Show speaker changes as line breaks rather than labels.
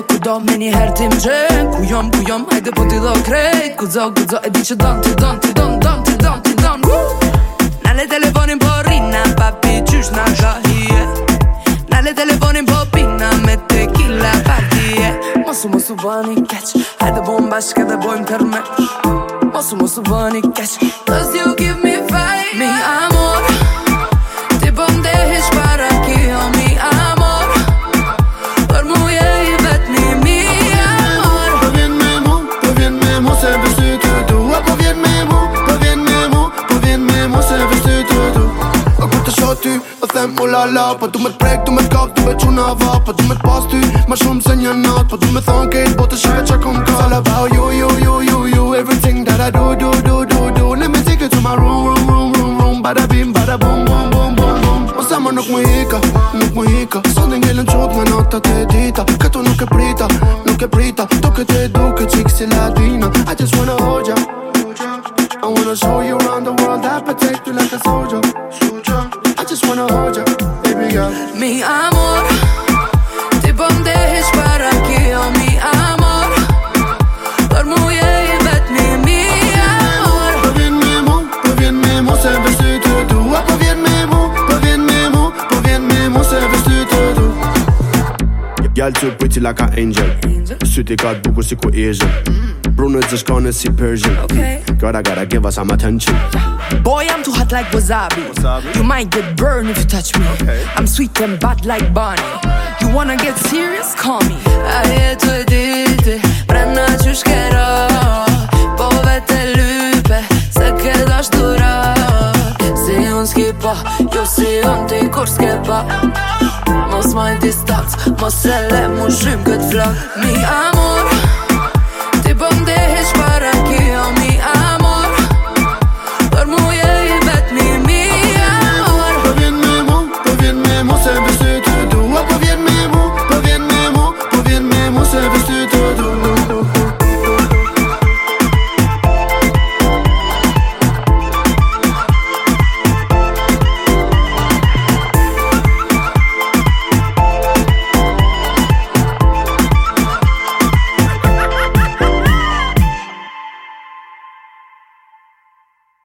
do me një herë ti më gjen. Ku jom, ku jom, hajde po t'i do krejt. Ku dzo, ku dzo, e di që don, ti don, ti don, don, ti don, ti don. Nale telefonin po rina, papi qysh na ka hije. Nale telefonin po pina me tequila partije Mosu mosu bani keq, hajde bom bashkë dhe bojmë kërmeq Mosu mosu bani keq, cause you give me fight Mi amor,
them u la la Po du me t'prek, du me t'kak, du me t'quna va Po du me t'pas ty, ma shumë se një nat. Po du me thonë kejt, po të shive qa kom ka It's all about you, you, you, you, you Everything that I do, do, do, do, do. Let me take you to my room, room, room, room, room. Bada bim, bada boom, boom, boom, boom, boom. O zemër nuk më hika, nuk më hika Sonde ngellën qut me natat e dita. Këtu nuk e prita, nuk e prita Duke te duke qik si latina I just wanna hold ya. I wanna show you around the world I protect you like a soldier just wanna hold ya, baby girl.
Mi amor Ti po mdehesh para ki o mi amor Për mu je i vetmi mi amor.
Po vjen me mu, po vjen me mu se vesh ty të dua Po vjen me mu, po vjen me mu, po vjen se vesh ty të du
Gjallë too pretty like an angel. Sytë i ka të bukur si ku Asian mm. Bruno të shkone si Persian mm.
Okay.
Girl, I gotta give her some attention
Boy, I'm too hot like wasabi.
Wasabi?
You might get burned if you touch me.
Okay.
I'm sweet and bad like Bonnie. You wanna get serious? Call me. A jetu e diti, brenda që shkero Po vete lype, se ke dashtura Si unë s'ki pa, jo si unë ti kur s'ke pa Mos maj distanc, mos